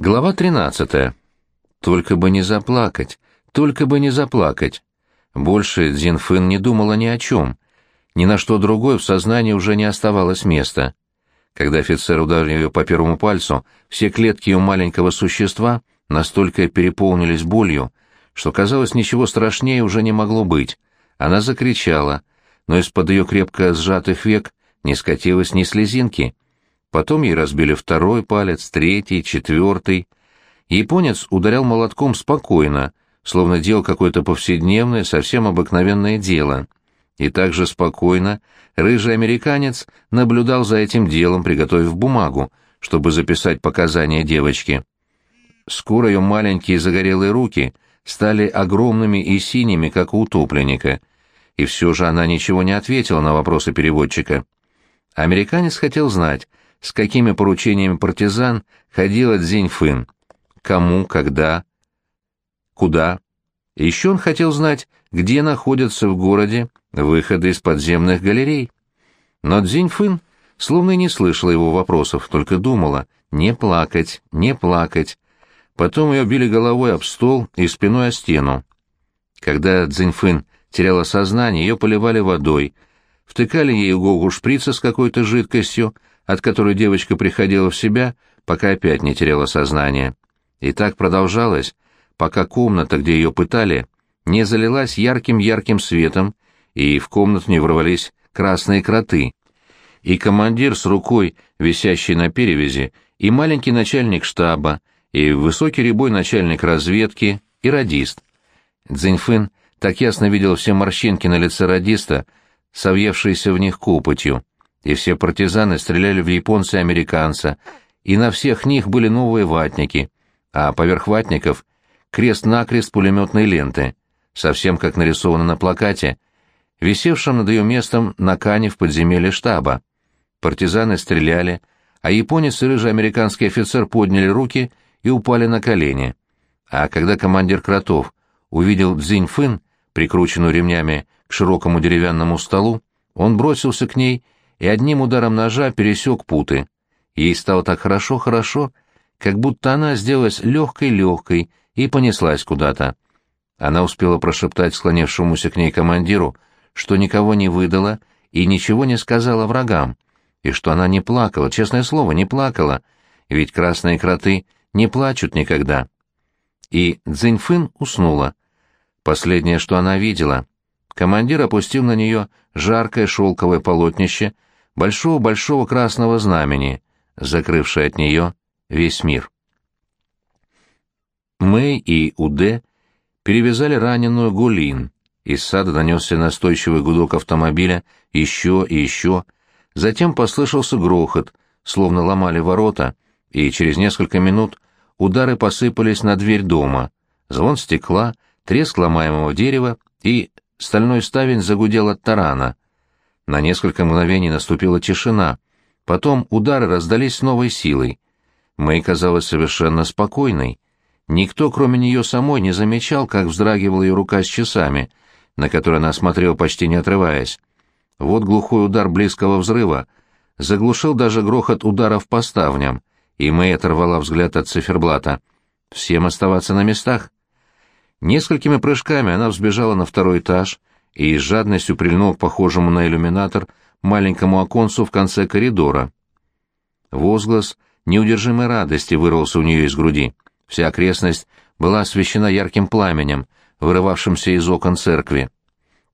Глава 13. Только бы не заплакать, только бы не заплакать. Больше Дзинфын не думала ни о чем. Ни на что другое в сознании уже не оставалось места. Когда офицер ударил ее по первому пальцу, все клетки ее маленького существа настолько переполнились болью, что, казалось, ничего страшнее уже не могло быть. Она закричала, но из-под ее крепко сжатых век не скатилось ни слезинки — Потом ей разбили второй палец, третий, четвертый. Японец ударял молотком спокойно, словно делал какое-то повседневное, совсем обыкновенное дело. И также спокойно рыжий американец наблюдал за этим делом, приготовив бумагу, чтобы записать показания девочки. Скоро ее маленькие загорелые руки стали огромными и синими, как у утопленника, и все же она ничего не ответила на вопросы переводчика. Американец хотел знать, с какими поручениями партизан ходила Цзиньфын, кому, когда, куда. Еще он хотел знать, где находятся в городе выходы из подземных галерей. Но Цзиньфын словно не слышала его вопросов, только думала «не плакать, не плакать». Потом ее били головой об стол и спиной о стену. Когда Цзиньфын теряла сознание, ее поливали водой, втыкали ей в голову шприца с какой-то жидкостью, от которой девочка приходила в себя, пока опять не теряла сознание. И так продолжалось, пока комната, где ее пытали, не залилась ярким-ярким светом, и в комнату не ворвались красные кроты. И командир с рукой, висящей на перевязи, и маленький начальник штаба, и высокий рябой начальник разведки, и радист. Цзиньфын так ясно видел все морщинки на лице радиста, совьевшиеся в них копотью и все партизаны стреляли в японца и американца, и на всех них были новые ватники, а поверх ватников — крест-накрест пулеметной ленты, совсем как нарисовано на плакате, висевшем над ее местом на кане в подземелье штаба. Партизаны стреляли, а японец и рыжий американский офицер подняли руки и упали на колени. А когда командир Кротов увидел Цзинь-Фын, прикрученную ремнями к широкому деревянному столу, он бросился к ней и одним ударом ножа пересек путы. Ей стало так хорошо-хорошо, как будто она сделалась легкой-легкой и понеслась куда-то. Она успела прошептать склонившемуся к ней командиру, что никого не выдала и ничего не сказала врагам, и что она не плакала, честное слово, не плакала, ведь красные кроты не плачут никогда. И Цзиньфын уснула. Последнее, что она видела. Командир опустил на нее жаркое шелковое полотнище — большого-большого красного знамени, закрывшее от нее весь мир. Мэй и Уде перевязали раненую Гулин. Из сада донесся настойчивый гудок автомобиля еще и еще. Затем послышался грохот, словно ломали ворота, и через несколько минут удары посыпались на дверь дома. Звон стекла, треск ломаемого дерева, и стальной ставень загудел от тарана — на несколько мгновений наступила тишина. Потом удары раздались с новой силой. Мэй казалась совершенно спокойной. Никто, кроме нее самой, не замечал, как вздрагивала ее рука с часами, на которые она смотрела почти не отрываясь. Вот глухой удар близкого взрыва заглушил даже грохот ударов по ставням, и Мэй оторвала взгляд от циферблата. «Всем оставаться на местах?» Несколькими прыжками она взбежала на второй этаж, и с жадностью прильнул к похожему на иллюминатор маленькому оконцу в конце коридора. Возглас неудержимой радости вырвался у нее из груди. Вся окрестность была освещена ярким пламенем, вырывавшимся из окон церкви.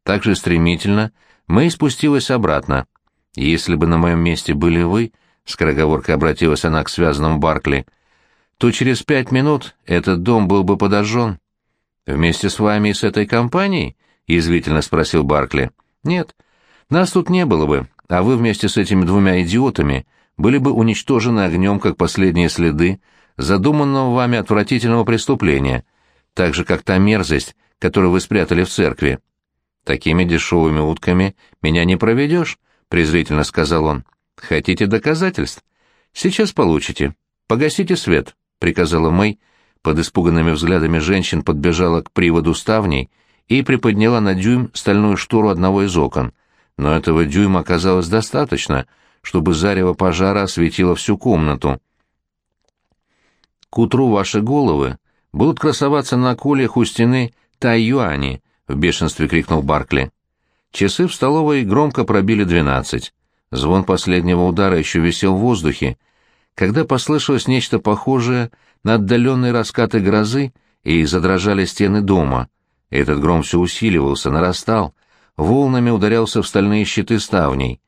Так же стремительно Мэй спустилась обратно. «Если бы на моем месте были вы», — скороговоркой обратилась она к связанному Баркли, — «то через пять минут этот дом был бы подожжен. Вместе с вами и с этой компанией?» — язвительно спросил Баркли. «Нет, нас тут не было бы, а вы вместе с этими двумя идиотами были бы уничтожены огнем, как последние следы задуманного вами отвратительного преступления, так же, как та мерзость, которую вы спрятали в церкви. Такими дешевыми утками меня не проведешь», — презрительно сказал он. «Хотите доказательств? Сейчас получите. Погасите свет», — приказала Мэй. Под испуганными взглядами женщин подбежала к приводу ставней — и приподняла на дюйм стальную штору одного из окон, но этого дюйма оказалось достаточно, чтобы зарево пожара осветило всю комнату. к утру ваши головы будут красоваться на колях у стены Тайюани, в бешенстве крикнул Баркли. Часы в столовой громко пробили двенадцать. Звон последнего удара еще висел в воздухе, когда послышалось нечто похожее на отдаленные раскаты грозы и задрожали стены дома. Этот гром все усиливался, нарастал, волнами ударялся в стальные щиты ставней.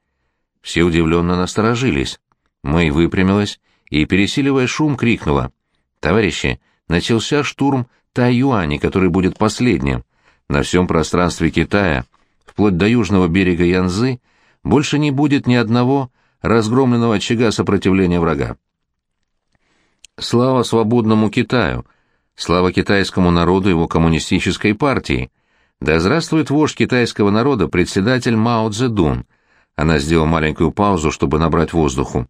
Все удивленно насторожились. Мэй выпрямилась и, пересиливая шум, крикнула. «Товарищи, начался штурм Тайюани, который будет последним. На всем пространстве Китая, вплоть до южного берега Янзы, больше не будет ни одного разгромленного очага сопротивления врага. Слава свободному Китаю! Слава китайскому народу и его коммунистической партии! Да здравствует вождь китайского народа, председатель Мао Цзэдун! Она сделала маленькую паузу, чтобы набрать воздуху.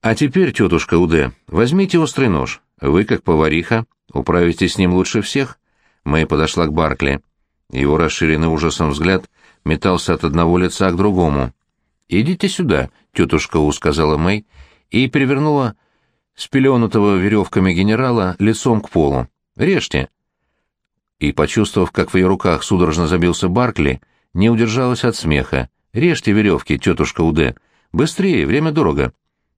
А теперь, тетушка Уде, возьмите острый нож. Вы, как повариха, управитесь с ним лучше всех. Мэй подошла к Баркли. Его расширенный ужасом взгляд метался от одного лица к другому. «Идите сюда», — тетушка У сказала Мэй, и перевернула спеленутого веревками генерала лицом к полу. «Режьте». И, почувствовав, как в ее руках судорожно забился Баркли, не удержалась от смеха. «Режьте веревки, тетушка Уде. Быстрее, время дорого».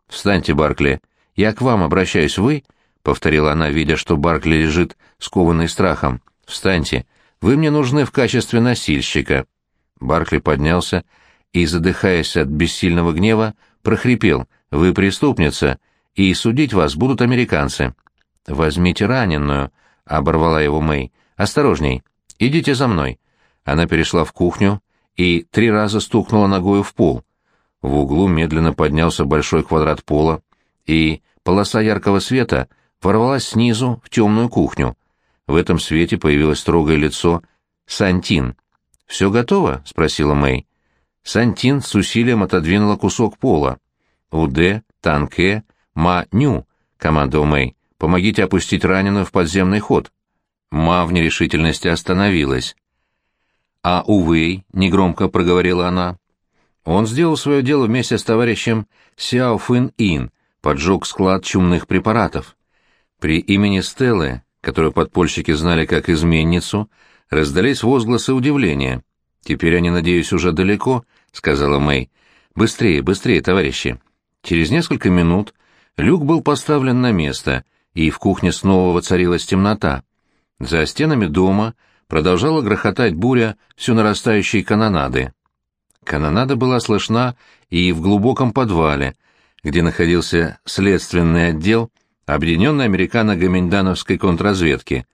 «Встаньте, Баркли. Я к вам обращаюсь, вы?» — повторила она, видя, что Баркли лежит, скованный страхом. «Встаньте. Вы мне нужны в качестве носильщика». Баркли поднялся и, задыхаясь от бессильного гнева, прохрипел «Вы преступница, и судить вас будут американцы». «Возьмите раненую», — оборвала его Мэй. «Осторожней. Идите за мной». Она перешла в кухню и три раза стукнула ногою в пол. В углу медленно поднялся большой квадрат пола, и полоса яркого света ворвалась снизу в темную кухню. В этом свете появилось строгое лицо Сантин. «Все готово?» — спросила Мэй. Сантин с усилием отодвинула кусок пола. «Уде, Танке, Ма, Ню», — командовал Мэй. «Помогите опустить раненую в подземный ход». Ма в нерешительности остановилась. «А Увей», — негромко проговорила она. Он сделал свое дело вместе с товарищем Сяо Фын Ин, поджег склад чумных препаратов. При имени Стеллы, которую подпольщики знали как изменницу, раздались возгласы удивления. «Теперь они, надеюсь, уже далеко», — сказала Мэй. «Быстрее, быстрее, товарищи». Через несколько минут люк был поставлен на место, и в кухне снова воцарилась темнота. За стенами дома продолжала грохотать буря все нарастающей канонады. Канонада была слышна и в глубоком подвале, где находился следственный отдел Объединенной американо-гоминдановской контрразведки.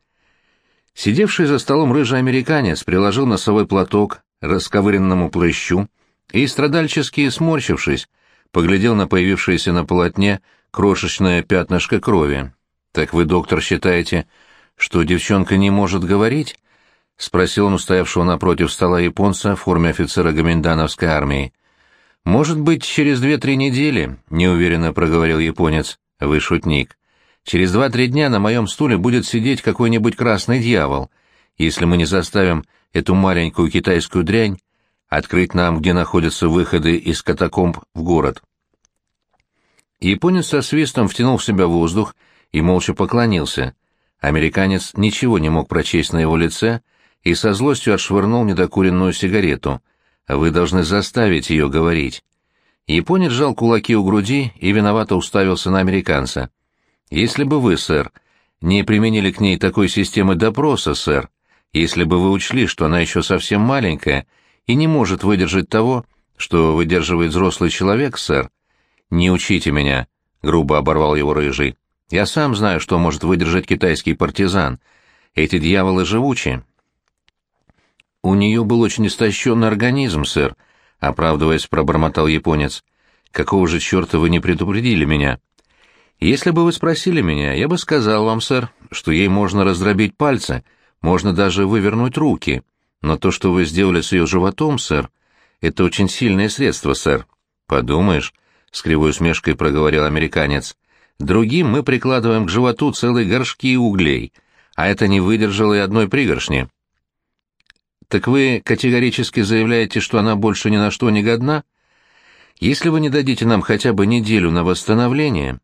Сидевший за столом рыжий американец приложил носовой платок расковыренному плащу и, страдальчески сморщившись, поглядел на появившееся на полотне крошечное пятнышко крови. «Так вы, доктор, считаете, что девчонка не может говорить?» — спросил он устоявшего напротив стола японца в форме офицера гоминдановской армии. «Может быть, через две-три недели», — неуверенно проговорил японец. «Вы шутник. Через два-три дня на моем стуле будет сидеть какой-нибудь красный дьявол, если мы не заставим эту маленькую китайскую дрянь открыть нам, где находятся выходы из катакомб в город. Японец со свистом втянул в себя воздух и молча поклонился. Американец ничего не мог прочесть на его лице и со злостью отшвырнул недокуренную сигарету. «Вы должны заставить ее говорить». Японец сжал кулаки у груди и виновато уставился на американца. «Если бы вы, сэр, не применили к ней такой системы допроса, сэр, если бы вы учли, что она еще совсем маленькая и не может выдержать того, что выдерживает взрослый человек, сэр. Не учите меня, — грубо оборвал его рыжий. Я сам знаю, что может выдержать китайский партизан. Эти дьяволы живучи. У нее был очень истощенный организм, сэр, — оправдываясь, пробормотал японец. Какого же черта вы не предупредили меня? Если бы вы спросили меня, я бы сказал вам, сэр, что ей можно раздробить пальцы, — можно даже вывернуть руки. Но то, что вы сделали с ее животом, сэр, это очень сильное средство, сэр. Подумаешь, — с кривой усмешкой проговорил американец. Другим мы прикладываем к животу целые горшки углей, а это не выдержало и одной пригоршни. Так вы категорически заявляете, что она больше ни на что не годна? Если вы не дадите нам хотя бы неделю на восстановление,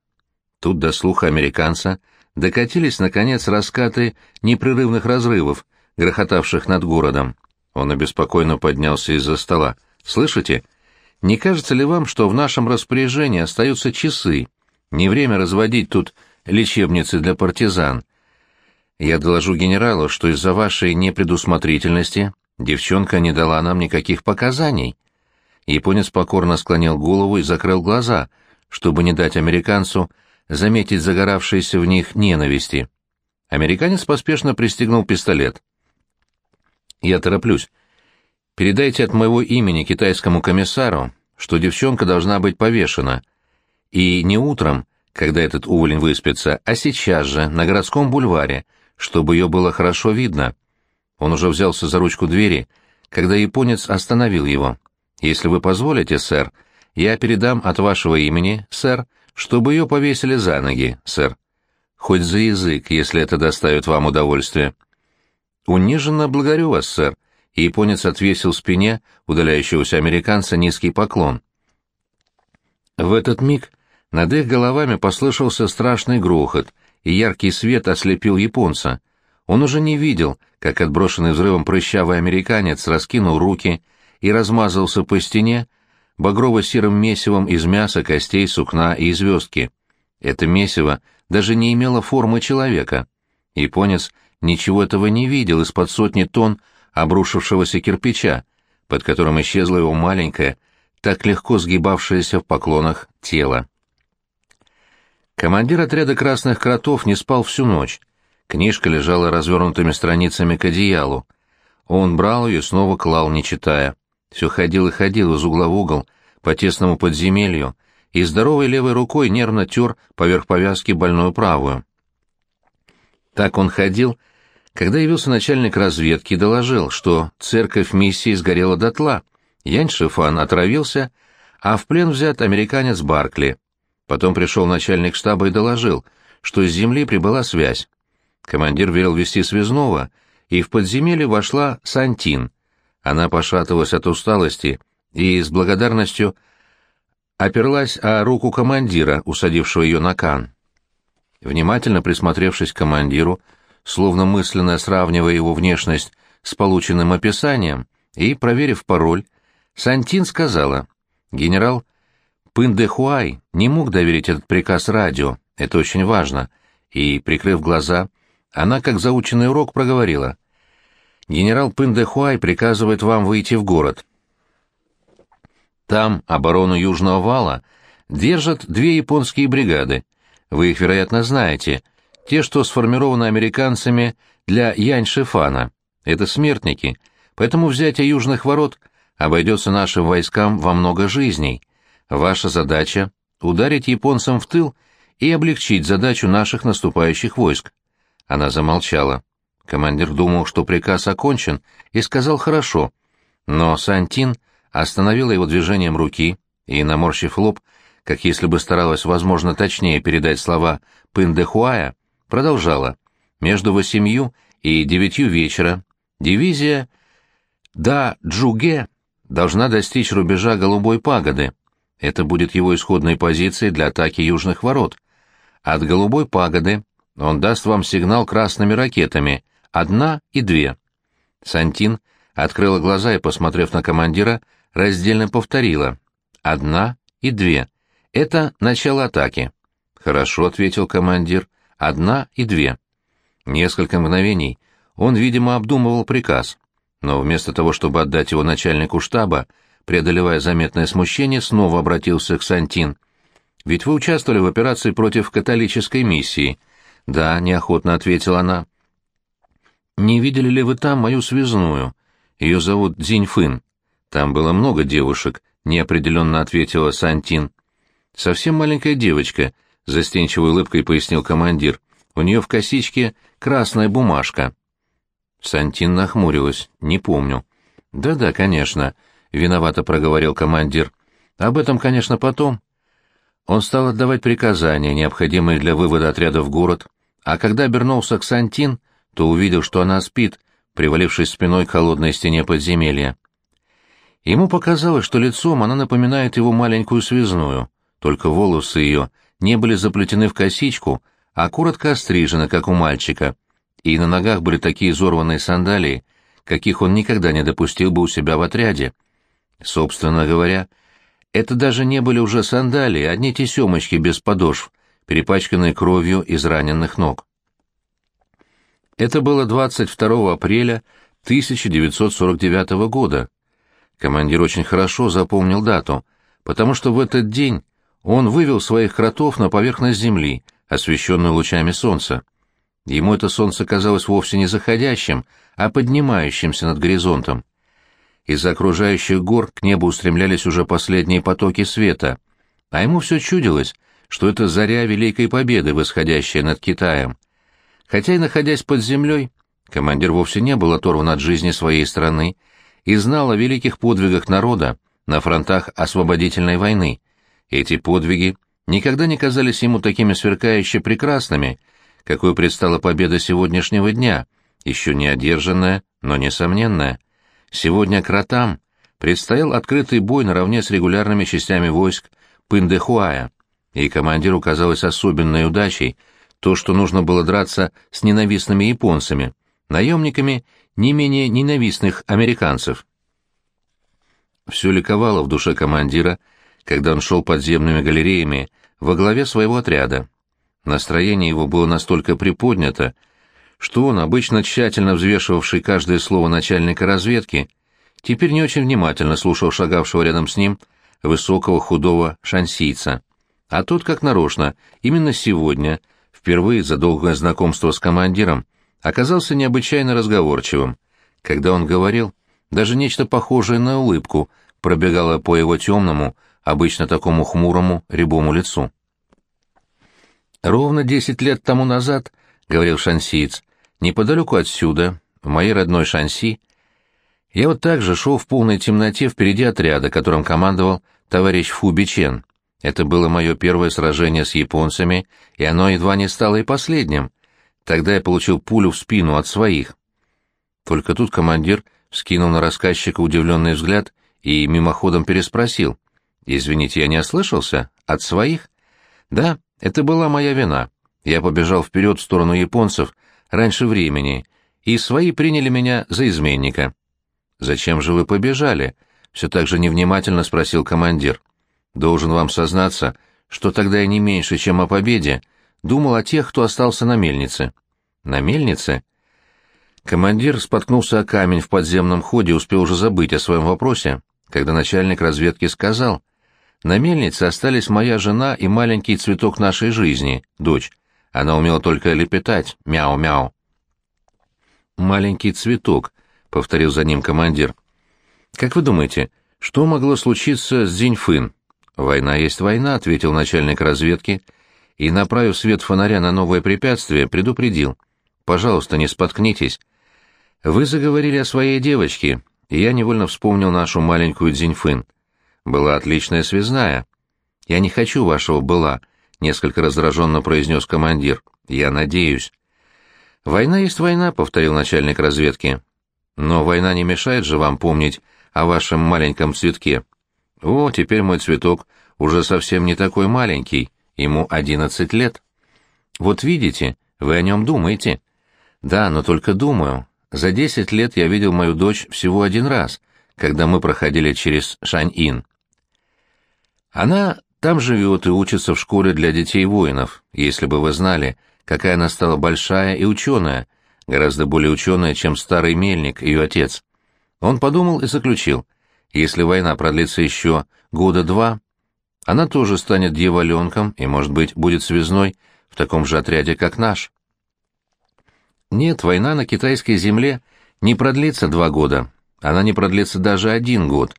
Тут до слуха американца докатились, наконец, раскаты непрерывных разрывов, грохотавших над городом. Он обеспокоенно поднялся из-за стола. «Слышите? Не кажется ли вам, что в нашем распоряжении остаются часы? Не время разводить тут лечебницы для партизан. Я доложу генералу, что из-за вашей непредусмотрительности девчонка не дала нам никаких показаний». Японец покорно склонил голову и закрыл глаза, чтобы не дать американцу заметить загоравшиеся в них ненависти. Американец поспешно пристегнул пистолет. «Я тороплюсь. Передайте от моего имени китайскому комиссару, что девчонка должна быть повешена. И не утром, когда этот уволень выспится, а сейчас же, на городском бульваре, чтобы ее было хорошо видно». Он уже взялся за ручку двери, когда японец остановил его. «Если вы позволите, сэр, я передам от вашего имени, сэр, чтобы ее повесили за ноги, сэр. Хоть за язык, если это доставит вам удовольствие. Униженно благодарю вас, сэр. И японец отвесил спине удаляющегося американца низкий поклон. В этот миг над их головами послышался страшный грохот, и яркий свет ослепил японца. Он уже не видел, как отброшенный взрывом прыщавый американец раскинул руки и размазался по стене, багрово-серым месивом из мяса, костей, сукна и звездки. Это месиво даже не имело формы человека. Японец ничего этого не видел из-под сотни тонн обрушившегося кирпича, под которым исчезло его маленькое, так легко сгибавшееся в поклонах тело. Командир отряда красных кротов не спал всю ночь. Книжка лежала развернутыми страницами к одеялу. Он брал ее и снова клал, не читая все ходил и ходил из угла в угол по тесному подземелью и здоровой левой рукой нервно тер поверх повязки больную правую. Так он ходил, когда явился начальник разведки и доложил, что церковь миссии сгорела дотла, Янь Шифан отравился, а в плен взят американец Баркли. Потом пришел начальник штаба и доложил, что с земли прибыла связь. Командир велел вести связного, и в подземелье вошла Сантин, она пошатывалась от усталости и с благодарностью оперлась о руку командира, усадившего ее на кан. Внимательно присмотревшись к командиру, словно мысленно сравнивая его внешность с полученным описанием, и, проверив пароль, Сантин сказала, «Генерал Пындэхуай не мог доверить этот приказ радио, это очень важно», и, прикрыв глаза, она, как заученный урок, проговорила, генерал Пындэхуай приказывает вам выйти в город. Там оборону Южного вала держат две японские бригады. Вы их, вероятно, знаете. Те, что сформированы американцами для Янь-Шифана. Это смертники, поэтому взятие южных ворот обойдется нашим войскам во много жизней. Ваша задача — ударить японцам в тыл и облегчить задачу наших наступающих войск. Она замолчала. Командир думал, что приказ окончен, и сказал «хорошо». Но Сантин остановила его движением руки и, наморщив лоб, как если бы старалась, возможно, точнее передать слова Пындехуая, продолжала. Между восемью и девятью вечера дивизия Да Джуге должна достичь рубежа Голубой пагоды. Это будет его исходной позицией для атаки южных ворот. От Голубой пагоды он даст вам сигнал красными ракетами — Одна и две. Сантин открыла глаза и, посмотрев на командира, раздельно повторила. Одна и две. Это начало атаки. Хорошо, ответил командир. Одна и две. Несколько мгновений он, видимо, обдумывал приказ, но вместо того, чтобы отдать его начальнику штаба, преодолевая заметное смущение, снова обратился к Сантин. «Ведь вы участвовали в операции против католической миссии». «Да», — неохотно ответила она. «Не видели ли вы там мою связную? Ее зовут Дзиньфын. Там было много девушек», — неопределенно ответила Сантин. «Совсем маленькая девочка», — застенчивой улыбкой пояснил командир. «У нее в косичке красная бумажка». Сантин нахмурилась. «Не помню». «Да-да, конечно», — виновато проговорил командир. «Об этом, конечно, потом». Он стал отдавать приказания, необходимые для вывода отряда в город, а когда обернулся к Сантин, то увидел, что она спит, привалившись спиной к холодной стене подземелья. Ему показалось, что лицом она напоминает его маленькую связную, только волосы ее не были заплетены в косичку, а коротко острижены, как у мальчика, и на ногах были такие изорванные сандалии, каких он никогда не допустил бы у себя в отряде. Собственно говоря, это даже не были уже сандалии, а одни тесемочки без подошв, перепачканные кровью из раненых ног. Это было 22 апреля 1949 года. Командир очень хорошо запомнил дату, потому что в этот день он вывел своих кротов на поверхность земли, освещенную лучами солнца. Ему это солнце казалось вовсе не заходящим, а поднимающимся над горизонтом. Из окружающих гор к небу устремлялись уже последние потоки света, а ему все чудилось, что это заря Великой Победы, восходящая над Китаем. Хотя и находясь под землей, командир вовсе не был оторван от жизни своей страны и знал о великих подвигах народа на фронтах освободительной войны. Эти подвиги никогда не казались ему такими сверкающе прекрасными, какой предстала победа сегодняшнего дня, еще не одержанная, но несомненная. Сегодня кротам предстоял открытый бой наравне с регулярными частями войск Пындэхуая, и командиру казалось особенной удачей то, что нужно было драться с ненавистными японцами, наемниками не менее ненавистных американцев. Все ликовало в душе командира, когда он шел подземными галереями во главе своего отряда. Настроение его было настолько приподнято, что он, обычно тщательно взвешивавший каждое слово начальника разведки, теперь не очень внимательно слушал шагавшего рядом с ним высокого худого шансийца. А тот, как нарочно, именно сегодня, впервые за долгое знакомство с командиром, оказался необычайно разговорчивым. Когда он говорил, даже нечто похожее на улыбку пробегало по его темному, обычно такому хмурому, рябому лицу. Ровно десять лет тому назад, — говорил шансиец, — неподалеку отсюда, в моей родной Шанси, я вот так же шел в полной темноте впереди отряда, которым командовал товарищ Фу Бичен. Это было мое первое сражение с японцами, и оно едва не стало и последним. Тогда я получил пулю в спину от своих. Только тут командир вскинул на рассказчика удивленный взгляд и мимоходом переспросил. «Извините, я не ослышался? От своих?» «Да, это была моя вина. Я побежал вперед в сторону японцев раньше времени, и свои приняли меня за изменника». «Зачем же вы побежали?» — все так же невнимательно спросил командир. «Должен вам сознаться, что тогда я не меньше, чем о победе, думал о тех, кто остался на мельнице». «На мельнице?» Командир споткнулся о камень в подземном ходе успел уже забыть о своем вопросе, когда начальник разведки сказал, «На мельнице остались моя жена и маленький цветок нашей жизни, дочь. Она умела только лепетать, мяу-мяу». «Маленький цветок», — повторил за ним командир. «Как вы думаете, что могло случиться с Зиньфын?» «Война есть война», — ответил начальник разведки, и, направив свет фонаря на новое препятствие, предупредил. «Пожалуйста, не споткнитесь. Вы заговорили о своей девочке, и я невольно вспомнил нашу маленькую Дзиньфын. Была отличная связная. Я не хочу вашего «была», — несколько раздраженно произнес командир. Я надеюсь. «Война есть война», — повторил начальник разведки. «Но война не мешает же вам помнить о вашем маленьком цветке. О, теперь мой цветок уже совсем не такой маленький, ему одиннадцать лет. Вот видите, вы о нем думаете». «Да, но только думаю. За десять лет я видел мою дочь всего один раз, когда мы проходили через Шань-Ин. Она там живет и учится в школе для детей воинов, если бы вы знали, какая она стала большая и ученая, гораздо более ученая, чем старый мельник, ее отец. Он подумал и заключил, если война продлится еще года два, она тоже станет дьяволенком и, может быть, будет связной в таком же отряде, как наш. Нет, война на китайской земле не продлится два года. Она не продлится даже один год.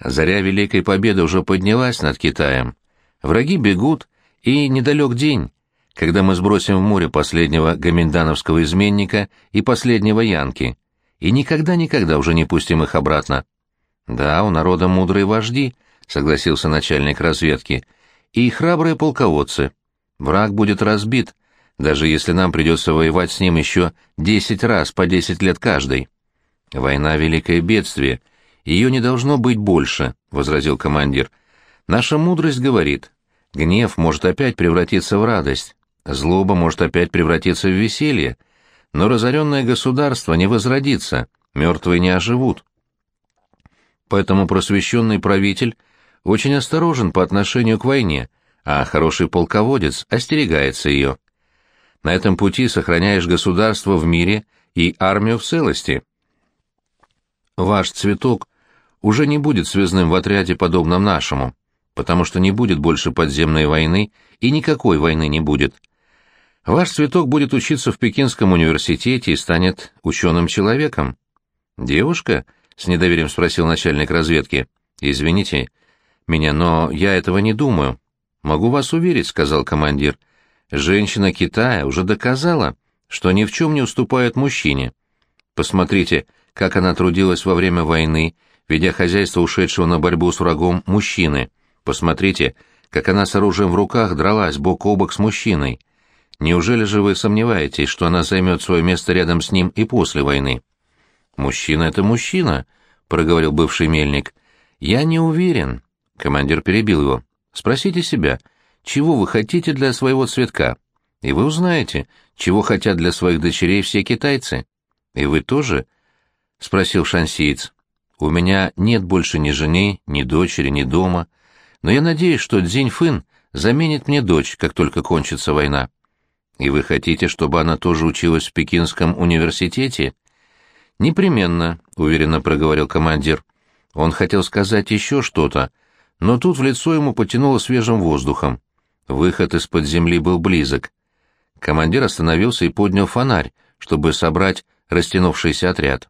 Заря Великой Победы уже поднялась над Китаем. Враги бегут, и недалек день, когда мы сбросим в море последнего гоминдановского изменника и последнего янки, и никогда-никогда уже не пустим их обратно. Да, у народа мудрые вожди, согласился начальник разведки, и храбрые полководцы. Враг будет разбит, даже если нам придется воевать с ним еще десять раз по десять лет каждый. Война — великое бедствие, ее не должно быть больше, — возразил командир. Наша мудрость говорит, Гнев может опять превратиться в радость, злоба может опять превратиться в веселье, но разоренное государство не возродится, мертвые не оживут. Поэтому просвещенный правитель очень осторожен по отношению к войне, а хороший полководец остерегается ее. На этом пути сохраняешь государство в мире и армию в целости. Ваш цветок уже не будет связным в отряде, подобном нашему потому что не будет больше подземной войны и никакой войны не будет. Ваш цветок будет учиться в Пекинском университете и станет ученым человеком. Девушка? С недоверием спросил начальник разведки. Извините меня, но я этого не думаю. Могу вас уверить, сказал командир. Женщина Китая уже доказала, что ни в чем не уступает мужчине. Посмотрите, как она трудилась во время войны, ведя хозяйство ушедшего на борьбу с врагом мужчины. Посмотрите, как она с оружием в руках дралась бок о бок с мужчиной. Неужели же вы сомневаетесь, что она займет свое место рядом с ним и после войны? Мужчина — это мужчина, — проговорил бывший мельник. Я не уверен. Командир перебил его. Спросите себя, чего вы хотите для своего цветка? И вы узнаете, чего хотят для своих дочерей все китайцы. И вы тоже? — спросил шансиец. У меня нет больше ни жены, ни дочери, ни дома. — но я надеюсь, что Дзинь Фын заменит мне дочь, как только кончится война. И вы хотите, чтобы она тоже училась в Пекинском университете? Непременно, уверенно проговорил командир. Он хотел сказать еще что-то, но тут в лицо ему потянуло свежим воздухом. Выход из-под земли был близок. Командир остановился и поднял фонарь, чтобы собрать растянувшийся отряд.